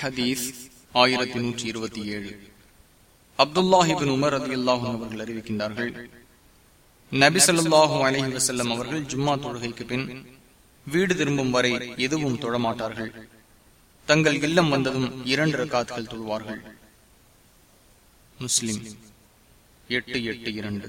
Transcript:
ஹதீஸ் ஆயிரத்தி நூற்றி இருபத்தி ஏழு. அப்துல்லாஹிபின் உமர் அதி அல்லாஹும் அவர்கள் அறிவிக்கின்றார்கள் நபிசல்லாஹு அலஹி வசல்லம் அவர்கள் ஜும்மா தொழுகைக்கு பின் வீடு திரும்பும் வரை எதுவும் தொழமாட்டார்கள். தங்கள் இல்லம் வந்ததும் இரண்டு ரக்காத்துகள் தொழுவார்கள். முஸ்லிம் எட்டு எட்டு இரண்டு.